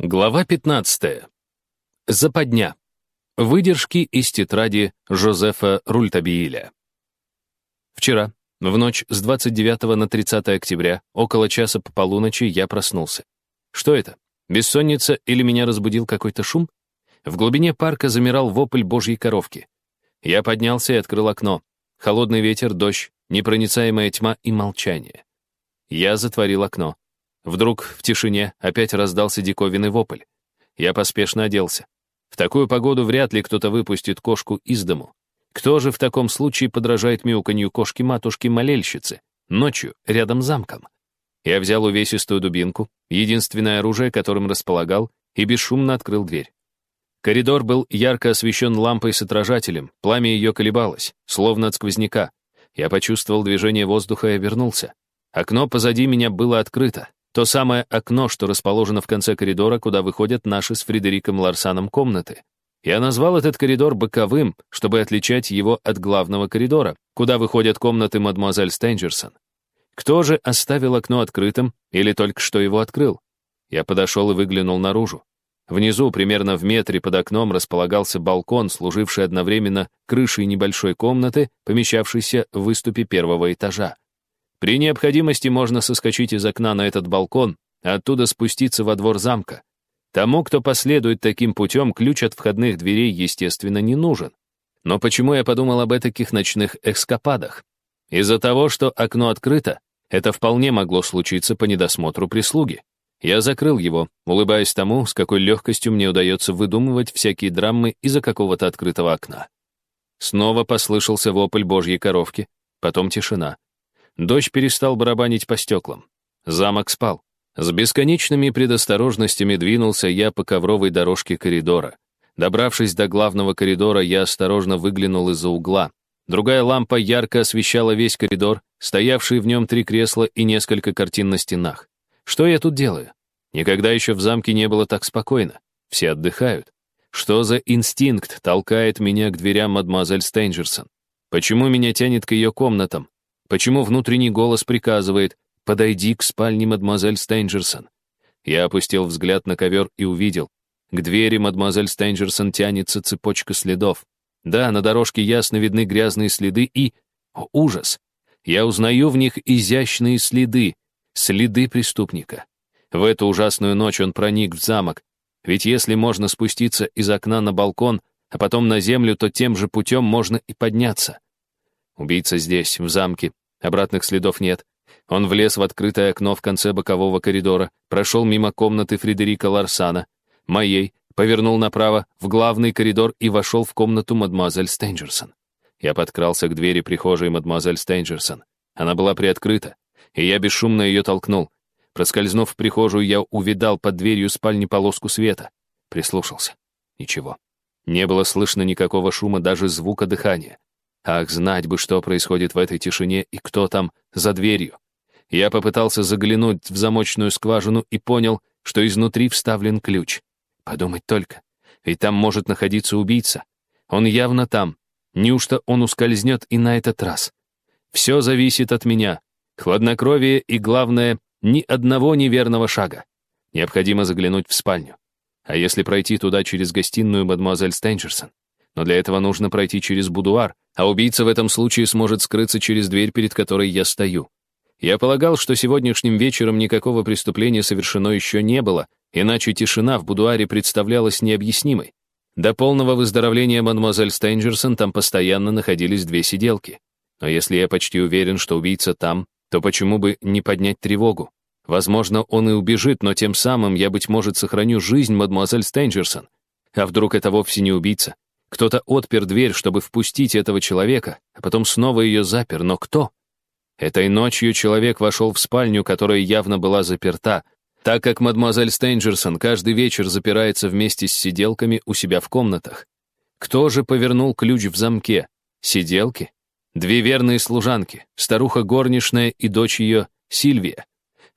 Глава 15. Западня. Выдержки из тетради Жозефа Рультабииля. Вчера, в ночь с 29 на 30 октября, около часа по полуночи, я проснулся. Что это? Бессонница или меня разбудил какой-то шум? В глубине парка замирал вопль божьей коровки. Я поднялся и открыл окно. Холодный ветер, дождь, непроницаемая тьма и молчание. Я затворил окно. Вдруг в тишине опять раздался диковинный вопль. Я поспешно оделся. В такую погоду вряд ли кто-то выпустит кошку из дому. Кто же в таком случае подражает мяуканью кошки-матушки-молельщицы? Ночью, рядом с замком. Я взял увесистую дубинку, единственное оружие, которым располагал, и бесшумно открыл дверь. Коридор был ярко освещен лампой с отражателем, пламя ее колебалось, словно от сквозняка. Я почувствовал движение воздуха и обернулся. Окно позади меня было открыто. То самое окно, что расположено в конце коридора, куда выходят наши с Фредериком Ларсаном комнаты. Я назвал этот коридор боковым, чтобы отличать его от главного коридора, куда выходят комнаты мадемуазель Стенджерсон. Кто же оставил окно открытым или только что его открыл? Я подошел и выглянул наружу. Внизу, примерно в метре под окном, располагался балкон, служивший одновременно крышей небольшой комнаты, помещавшейся в выступе первого этажа. При необходимости можно соскочить из окна на этот балкон, а оттуда спуститься во двор замка. Тому, кто последует таким путем, ключ от входных дверей, естественно, не нужен. Но почему я подумал об этих ночных эскападах? Из-за того, что окно открыто, это вполне могло случиться по недосмотру прислуги. Я закрыл его, улыбаясь тому, с какой легкостью мне удается выдумывать всякие драмы из-за какого-то открытого окна. Снова послышался вопль божьей коровки, потом тишина. Дождь перестал барабанить по стеклам. Замок спал. С бесконечными предосторожностями двинулся я по ковровой дорожке коридора. Добравшись до главного коридора, я осторожно выглянул из-за угла. Другая лампа ярко освещала весь коридор, стоявшие в нем три кресла и несколько картин на стенах. Что я тут делаю? Никогда еще в замке не было так спокойно. Все отдыхают. Что за инстинкт толкает меня к дверям мадемуазель Стейнджерсон? Почему меня тянет к ее комнатам? Почему внутренний голос приказывает «Подойди к спальне мадемуазель Стейнджерсон»? Я опустил взгляд на ковер и увидел. К двери мадемуазель Стейнджерсон тянется цепочка следов. Да, на дорожке ясно видны грязные следы и... О, ужас! Я узнаю в них изящные следы, следы преступника. В эту ужасную ночь он проник в замок. Ведь если можно спуститься из окна на балкон, а потом на землю, то тем же путем можно и подняться. Убийца здесь, в замке. Обратных следов нет. Он влез в открытое окно в конце бокового коридора, прошел мимо комнаты Фредерика Ларсана, моей, повернул направо в главный коридор и вошел в комнату мадемуазель Стенджерсон. Я подкрался к двери прихожей мадемуазель Стенджерсон. Она была приоткрыта, и я бесшумно ее толкнул. Проскользнув в прихожую, я увидал под дверью спальни полоску света. Прислушался. Ничего. Не было слышно никакого шума, даже звука дыхания. Ах, знать бы, что происходит в этой тишине и кто там за дверью. Я попытался заглянуть в замочную скважину и понял, что изнутри вставлен ключ. Подумать только, ведь там может находиться убийца. Он явно там. Неужто он ускользнет и на этот раз? Все зависит от меня. Хладнокровие и, главное, ни одного неверного шага. Необходимо заглянуть в спальню. А если пройти туда через гостиную мадемуазель Стенджерсон? Но для этого нужно пройти через будуар, а убийца в этом случае сможет скрыться через дверь, перед которой я стою. Я полагал, что сегодняшним вечером никакого преступления совершено еще не было, иначе тишина в будуаре представлялась необъяснимой. До полного выздоровления мадемуазель Стейнджерсон там постоянно находились две сиделки. Но если я почти уверен, что убийца там, то почему бы не поднять тревогу? Возможно, он и убежит, но тем самым я, быть может, сохраню жизнь мадемуазель Стейнджерсон. А вдруг это вовсе не убийца? Кто-то отпер дверь, чтобы впустить этого человека, а потом снова ее запер. Но кто? Этой ночью человек вошел в спальню, которая явно была заперта, так как мадемуазель Стейнджерсон каждый вечер запирается вместе с сиделками у себя в комнатах. Кто же повернул ключ в замке? Сиделки? Две верные служанки, старуха горничная и дочь ее, Сильвия?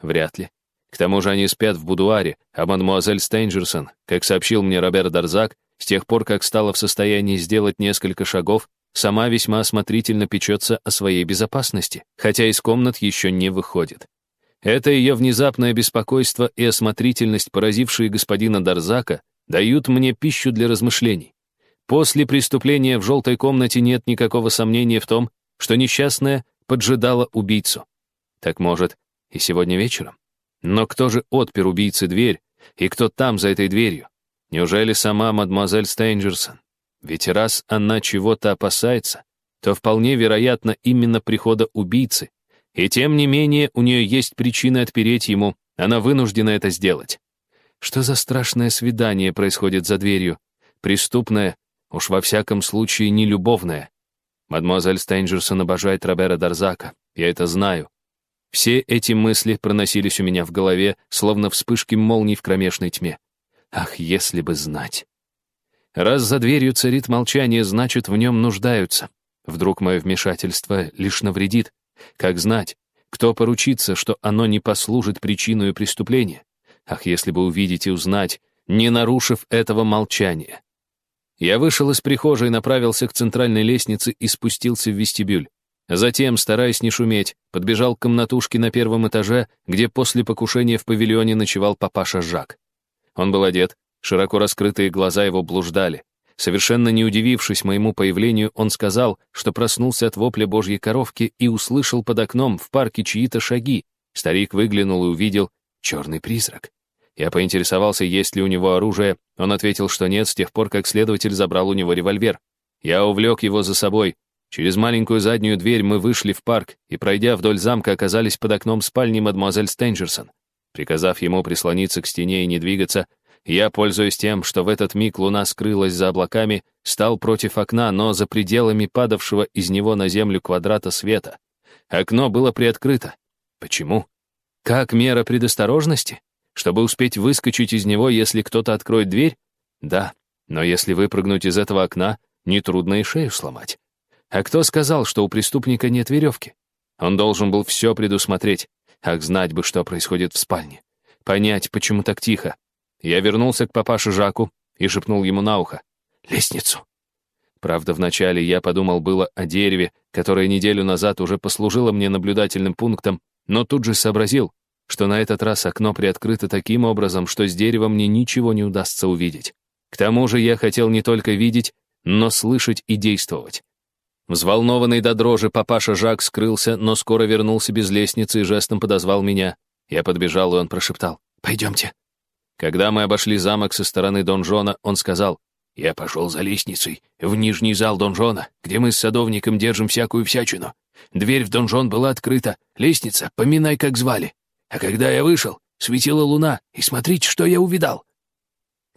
Вряд ли. К тому же они спят в будуаре, а мадемуазель Стейнджерсон, как сообщил мне Роберт Дарзак, с тех пор, как стала в состоянии сделать несколько шагов, сама весьма осмотрительно печется о своей безопасности, хотя из комнат еще не выходит. Это ее внезапное беспокойство и осмотрительность, поразившие господина Дарзака, дают мне пищу для размышлений. После преступления в желтой комнате нет никакого сомнения в том, что несчастная поджидала убийцу. Так может, и сегодня вечером? Но кто же отпер убийце дверь, и кто там за этой дверью? Неужели сама мадемуазель Стейнджерсон? Ведь раз она чего-то опасается, то вполне вероятно именно прихода убийцы. И тем не менее у нее есть причины отпереть ему, она вынуждена это сделать. Что за страшное свидание происходит за дверью? Преступное, уж во всяком случае не любовное. Мадемуазель Стейнджерсон обожает Робера Дарзака, я это знаю. Все эти мысли проносились у меня в голове, словно вспышки молний в кромешной тьме. Ах, если бы знать. Раз за дверью царит молчание, значит, в нем нуждаются. Вдруг мое вмешательство лишь навредит. Как знать, кто поручится, что оно не послужит причиной преступления? Ах, если бы увидеть и узнать, не нарушив этого молчания. Я вышел из прихожей, направился к центральной лестнице и спустился в вестибюль. Затем, стараясь не шуметь, подбежал к комнатушке на первом этаже, где после покушения в павильоне ночевал папаша Жак. Он был одет, широко раскрытые глаза его блуждали. Совершенно не удивившись моему появлению, он сказал, что проснулся от вопля божьей коровки и услышал под окном в парке чьи-то шаги. Старик выглянул и увидел черный призрак. Я поинтересовался, есть ли у него оружие. Он ответил, что нет, с тех пор, как следователь забрал у него револьвер. Я увлек его за собой. Через маленькую заднюю дверь мы вышли в парк и, пройдя вдоль замка, оказались под окном спальни мадемуазель Стенджерсон. Приказав ему прислониться к стене и не двигаться, я, пользуясь тем, что в этот миг луна скрылась за облаками, стал против окна, но за пределами падавшего из него на землю квадрата света. Окно было приоткрыто. Почему? Как мера предосторожности? Чтобы успеть выскочить из него, если кто-то откроет дверь? Да, но если выпрыгнуть из этого окна, нетрудно и шею сломать. А кто сказал, что у преступника нет веревки? Он должен был все предусмотреть. Ах, знать бы, что происходит в спальне. Понять, почему так тихо. Я вернулся к папаше Жаку и шепнул ему на ухо. «Лестницу». Правда, вначале я подумал было о дереве, которое неделю назад уже послужило мне наблюдательным пунктом, но тут же сообразил, что на этот раз окно приоткрыто таким образом, что с дерева мне ничего не удастся увидеть. К тому же я хотел не только видеть, но слышать и действовать. Взволнованный до дрожи папаша Жак скрылся, но скоро вернулся без лестницы и жестом подозвал меня. Я подбежал, и он прошептал «Пойдемте». Когда мы обошли замок со стороны донжона, он сказал «Я пошел за лестницей в нижний зал донжона, где мы с садовником держим всякую всячину. Дверь в донжон была открыта, лестница, поминай, как звали. А когда я вышел, светила луна, и смотрите, что я увидал.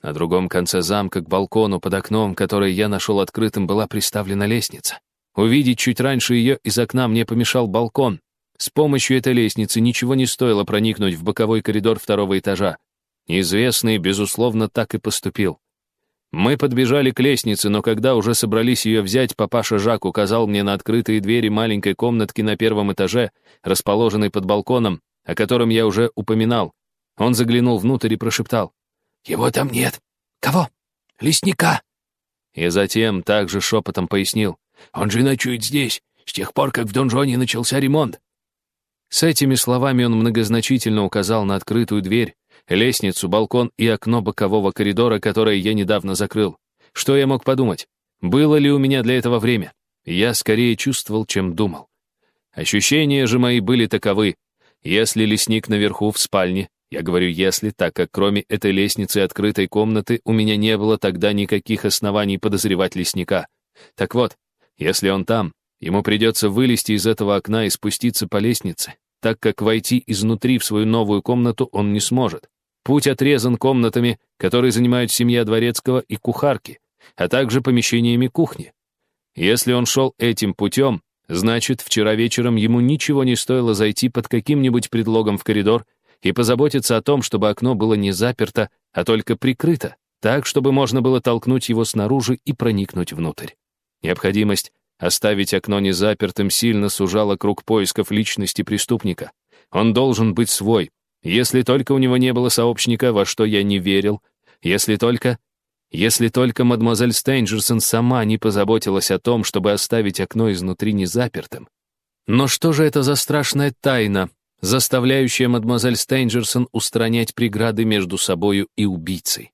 На другом конце замка к балкону под окном, который я нашел открытым, была приставлена лестница. Увидеть чуть раньше ее из окна мне помешал балкон. С помощью этой лестницы ничего не стоило проникнуть в боковой коридор второго этажа. Неизвестный, безусловно, так и поступил. Мы подбежали к лестнице, но когда уже собрались ее взять, папаша Жак указал мне на открытые двери маленькой комнатки на первом этаже, расположенной под балконом, о котором я уже упоминал. Он заглянул внутрь и прошептал. «Его там нет». «Кого?» «Лесника». И затем также шепотом пояснил. «Он же ночует здесь, с тех пор, как в донжоне начался ремонт». С этими словами он многозначительно указал на открытую дверь, лестницу, балкон и окно бокового коридора, которое я недавно закрыл. Что я мог подумать? Было ли у меня для этого время? Я скорее чувствовал, чем думал. Ощущения же мои были таковы. Если лесник наверху в спальне, я говорю «если», так как кроме этой лестницы открытой комнаты у меня не было тогда никаких оснований подозревать лесника. Так вот, если он там, ему придется вылезти из этого окна и спуститься по лестнице, так как войти изнутри в свою новую комнату он не сможет. Путь отрезан комнатами, которые занимают семья дворецкого и кухарки, а также помещениями кухни. Если он шел этим путем, Значит, вчера вечером ему ничего не стоило зайти под каким-нибудь предлогом в коридор и позаботиться о том, чтобы окно было не заперто, а только прикрыто, так, чтобы можно было толкнуть его снаружи и проникнуть внутрь. Необходимость оставить окно незапертым сильно сужала круг поисков личности преступника. Он должен быть свой, если только у него не было сообщника, во что я не верил, если только если только мадемуазель Стейнджерсон сама не позаботилась о том, чтобы оставить окно изнутри незапертым. Но что же это за страшная тайна, заставляющая мадемуазель Стейнджерсон устранять преграды между собою и убийцей.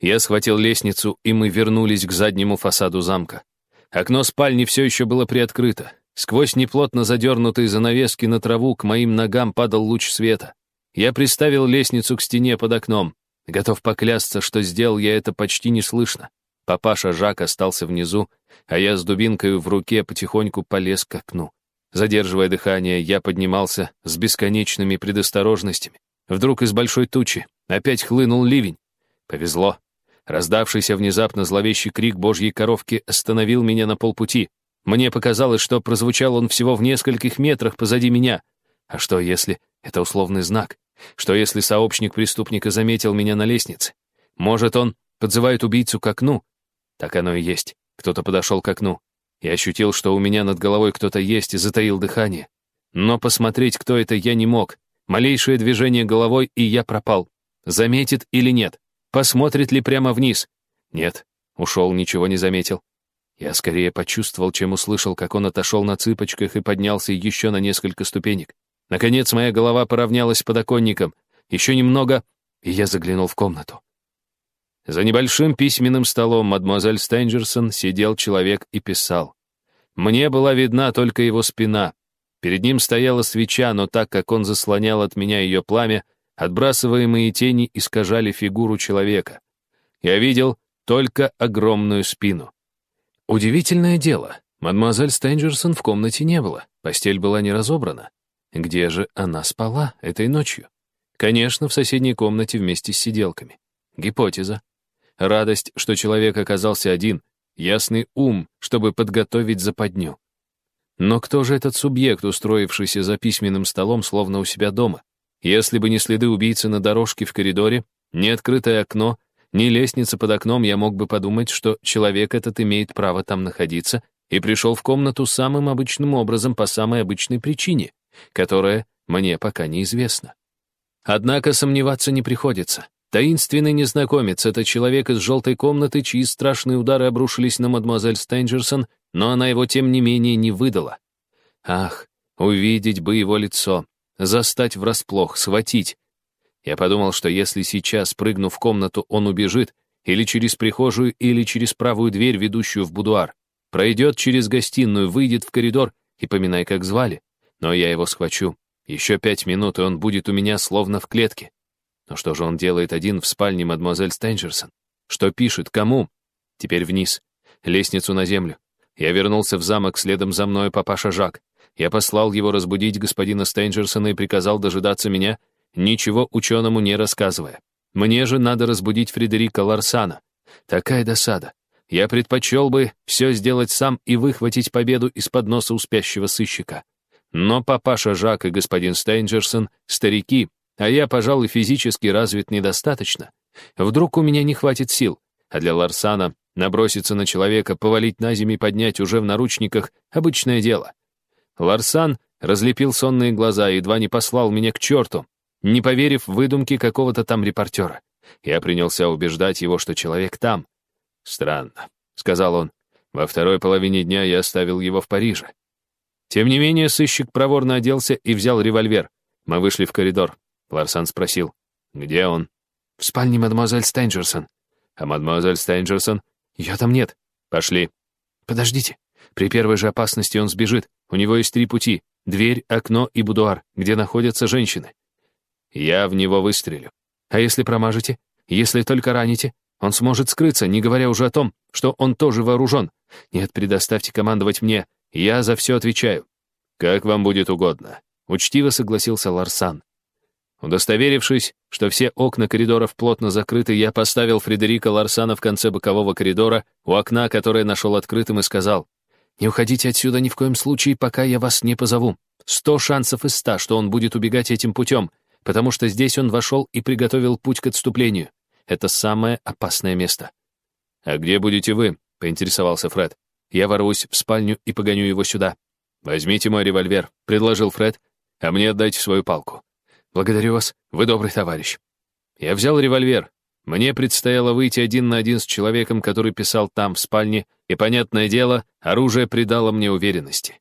Я схватил лестницу, и мы вернулись к заднему фасаду замка. Окно спальни все еще было приоткрыто. Сквозь неплотно задернутые занавески на траву к моим ногам падал луч света. Я приставил лестницу к стене под окном. Готов поклясться, что сделал я это почти неслышно. Папаша Жак остался внизу, а я с дубинкой в руке потихоньку полез к окну. Задерживая дыхание, я поднимался с бесконечными предосторожностями. Вдруг из большой тучи опять хлынул ливень. Повезло. Раздавшийся внезапно зловещий крик божьей коровки остановил меня на полпути. Мне показалось, что прозвучал он всего в нескольких метрах позади меня. А что, если это условный знак? Что, если сообщник преступника заметил меня на лестнице? Может, он подзывает убийцу к окну? Так оно и есть. Кто-то подошел к окну. Я ощутил, что у меня над головой кто-то есть, и затаил дыхание. Но посмотреть, кто это, я не мог. Малейшее движение головой, и я пропал. Заметит или нет? Посмотрит ли прямо вниз? Нет, ушел, ничего не заметил. Я скорее почувствовал, чем услышал, как он отошел на цыпочках и поднялся еще на несколько ступенек. Наконец моя голова поравнялась с подоконником. Еще немного, и я заглянул в комнату. За небольшим письменным столом мадемуазель Стенджерсон сидел человек и писал. Мне была видна только его спина. Перед ним стояла свеча, но так как он заслонял от меня ее пламя, отбрасываемые тени искажали фигуру человека. Я видел только огромную спину. Удивительное дело, мадемуазель Стенджерсон в комнате не было, постель была не разобрана. Где же она спала этой ночью? Конечно, в соседней комнате вместе с сиделками. Гипотеза. Радость, что человек оказался один, ясный ум, чтобы подготовить западню. Но кто же этот субъект, устроившийся за письменным столом, словно у себя дома? Если бы не следы убийцы на дорожке в коридоре, ни открытое окно, ни лестница под окном, я мог бы подумать, что человек этот имеет право там находиться и пришел в комнату самым обычным образом по самой обычной причине, которая мне пока неизвестна. Однако сомневаться не приходится. Таинственный незнакомец — это человек из желтой комнаты, чьи страшные удары обрушились на мадемуазель Стенджерсон, но она его, тем не менее, не выдала. Ах, увидеть бы его лицо, застать врасплох, схватить. Я подумал, что если сейчас, прыгнув в комнату, он убежит, или через прихожую, или через правую дверь, ведущую в будуар, пройдет через гостиную, выйдет в коридор и поминай, как звали. Но я его схвачу. Еще пять минут, и он будет у меня словно в клетке. Но что же он делает один в спальне мадемуазель Стенджерсон? Что пишет? Кому? Теперь вниз. Лестницу на землю. Я вернулся в замок следом за мной папаша Жак. Я послал его разбудить господина Стенджерсона и приказал дожидаться меня, ничего ученому не рассказывая. Мне же надо разбудить Фредерика Ларсана. Такая досада. Я предпочел бы все сделать сам и выхватить победу из-под носа у спящего сыщика. Но папаша Жак и господин Стенджерсон — старики, а я, пожалуй, физически развит недостаточно. Вдруг у меня не хватит сил, а для Ларсана наброситься на человека, повалить на землю и поднять уже в наручниках — обычное дело. Ларсан разлепил сонные глаза и едва не послал меня к черту, не поверив в выдумки какого-то там репортера. Я принялся убеждать его, что человек там. «Странно», — сказал он. «Во второй половине дня я оставил его в Париже». Тем не менее, сыщик проворно оделся и взял револьвер. Мы вышли в коридор. Ларсан спросил. «Где он?» «В спальне мадемуазель Стейнджерсон». «А мадемуазель Стейнджерсон?» «Ее там нет». «Пошли». «Подождите. При первой же опасности он сбежит. У него есть три пути. Дверь, окно и будуар, где находятся женщины. Я в него выстрелю. А если промажете? Если только раните? Он сможет скрыться, не говоря уже о том, что он тоже вооружен. Нет, предоставьте командовать мне. Я за все отвечаю. Как вам будет угодно. Учтиво согласился Ларсан. Удостоверившись, что все окна коридоров плотно закрыты, я поставил Фредерика Ларсана в конце бокового коридора, у окна, которое нашел открытым, и сказал, «Не уходите отсюда ни в коем случае, пока я вас не позову. Сто шансов из ста, что он будет убегать этим путем, потому что здесь он вошел и приготовил путь к отступлению. Это самое опасное место». «А где будете вы?» — поинтересовался Фред. «Я ворвусь в спальню и погоню его сюда». «Возьмите мой револьвер», — предложил Фред, «а мне отдайте свою палку». «Благодарю вас, вы добрый товарищ». Я взял револьвер. Мне предстояло выйти один на один с человеком, который писал там, в спальне, и, понятное дело, оружие придало мне уверенности.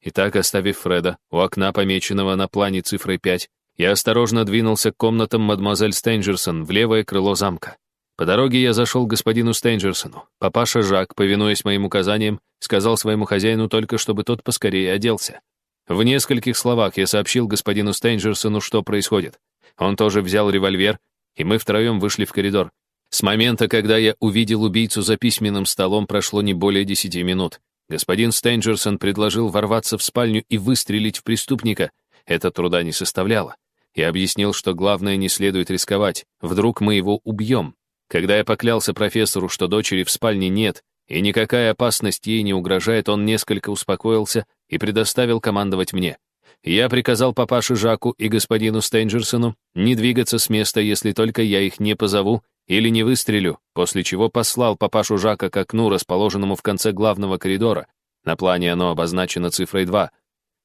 И так, оставив Фреда у окна, помеченного на плане цифрой 5, я осторожно двинулся к комнатам мадемуазель Стенджерсон в левое крыло замка. По дороге я зашел к господину Стенджерсону. Папаша Жак, повинуясь моим указаниям, сказал своему хозяину только, чтобы тот поскорее оделся. В нескольких словах я сообщил господину Стенджерсону, что происходит. Он тоже взял револьвер, и мы втроем вышли в коридор. С момента, когда я увидел убийцу за письменным столом, прошло не более десяти минут. Господин Стенджерсон предложил ворваться в спальню и выстрелить в преступника. Это труда не составляло. Я объяснил, что главное не следует рисковать. Вдруг мы его убьем. Когда я поклялся профессору, что дочери в спальне нет, и никакая опасность ей не угрожает, он несколько успокоился и предоставил командовать мне. Я приказал папаше Жаку и господину Стенджерсону не двигаться с места, если только я их не позову или не выстрелю, после чего послал папашу Жака к окну, расположенному в конце главного коридора. На плане оно обозначено цифрой 2.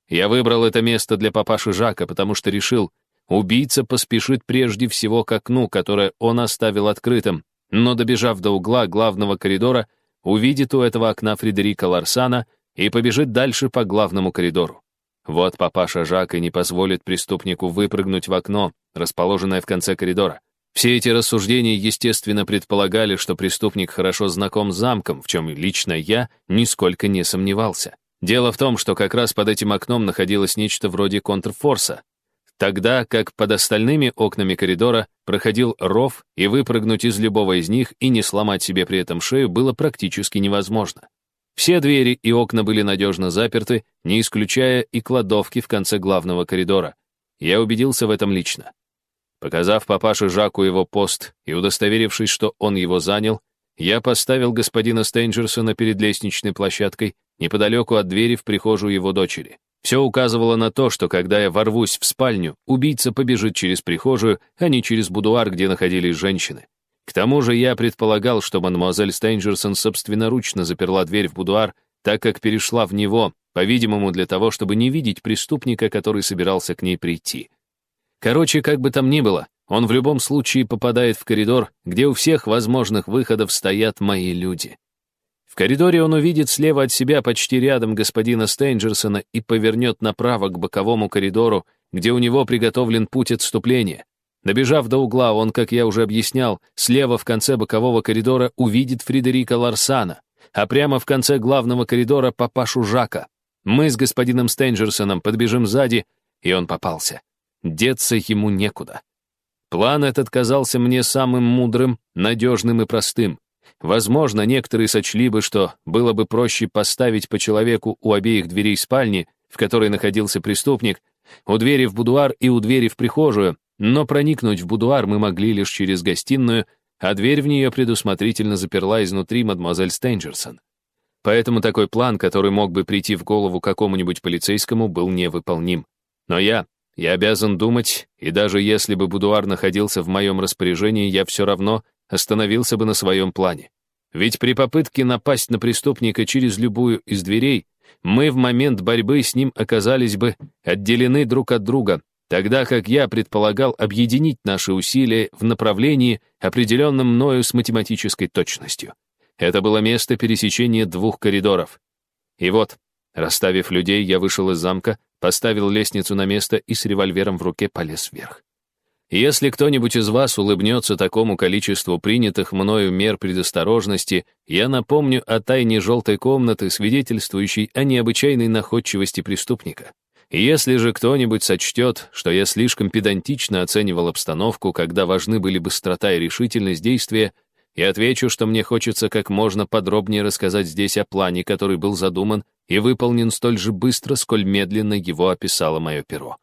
Я выбрал это место для папаши Жака, потому что решил, убийца поспешит прежде всего к окну, которое он оставил открытым, но, добежав до угла главного коридора, увидит у этого окна Фредерика Ларсана и побежит дальше по главному коридору. Вот папаша Жак и не позволит преступнику выпрыгнуть в окно, расположенное в конце коридора. Все эти рассуждения, естественно, предполагали, что преступник хорошо знаком с замком, в чем лично я нисколько не сомневался. Дело в том, что как раз под этим окном находилось нечто вроде контрфорса, тогда как под остальными окнами коридора проходил ров, и выпрыгнуть из любого из них и не сломать себе при этом шею было практически невозможно. Все двери и окна были надежно заперты, не исключая и кладовки в конце главного коридора. Я убедился в этом лично. Показав папаше Жаку его пост и удостоверившись, что он его занял, я поставил господина Стенджерсона перед лестничной площадкой неподалеку от двери в прихожую его дочери. Все указывало на то, что когда я ворвусь в спальню, убийца побежит через прихожую, а не через будуар, где находились женщины. К тому же я предполагал, что мадемуазель Стенджерсон собственноручно заперла дверь в будуар, так как перешла в него, по-видимому, для того, чтобы не видеть преступника, который собирался к ней прийти. Короче, как бы там ни было, он в любом случае попадает в коридор, где у всех возможных выходов стоят мои люди. В коридоре он увидит слева от себя почти рядом господина Стейнджерсона и повернет направо к боковому коридору, где у него приготовлен путь отступления. Добежав до угла, он, как я уже объяснял, слева в конце бокового коридора увидит Фредерика Ларсана, а прямо в конце главного коридора папашу Жака. Мы с господином Стейнджерсоном подбежим сзади, и он попался. Деться ему некуда. План этот казался мне самым мудрым, надежным и простым. Возможно, некоторые сочли бы, что было бы проще поставить по человеку у обеих дверей спальни, в которой находился преступник, у двери в будуар и у двери в прихожую, но проникнуть в будуар мы могли лишь через гостиную, а дверь в нее предусмотрительно заперла изнутри мадемуазель Стенджерсон. Поэтому такой план, который мог бы прийти в голову какому-нибудь полицейскому, был невыполним. Но я, я обязан думать, и даже если бы будуар находился в моем распоряжении, я все равно остановился бы на своем плане. Ведь при попытке напасть на преступника через любую из дверей, мы в момент борьбы с ним оказались бы отделены друг от друга, тогда как я предполагал объединить наши усилия в направлении, определенном мною с математической точностью. Это было место пересечения двух коридоров. И вот, расставив людей, я вышел из замка, поставил лестницу на место и с револьвером в руке полез вверх. Если кто-нибудь из вас улыбнется такому количеству принятых мною мер предосторожности, я напомню о тайне желтой комнаты, свидетельствующей о необычайной находчивости преступника. Если же кто-нибудь сочтет, что я слишком педантично оценивал обстановку, когда важны были быстрота и решительность действия, я отвечу, что мне хочется как можно подробнее рассказать здесь о плане, который был задуман и выполнен столь же быстро, сколь медленно его описало мое перо.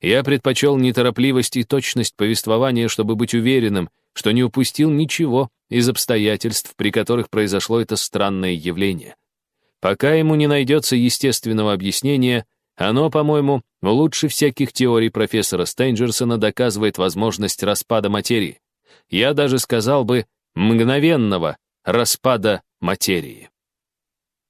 Я предпочел неторопливость и точность повествования, чтобы быть уверенным, что не упустил ничего из обстоятельств, при которых произошло это странное явление. Пока ему не найдется естественного объяснения, оно, по-моему, лучше всяких теорий профессора Стейнджерсона доказывает возможность распада материи. Я даже сказал бы, мгновенного распада материи.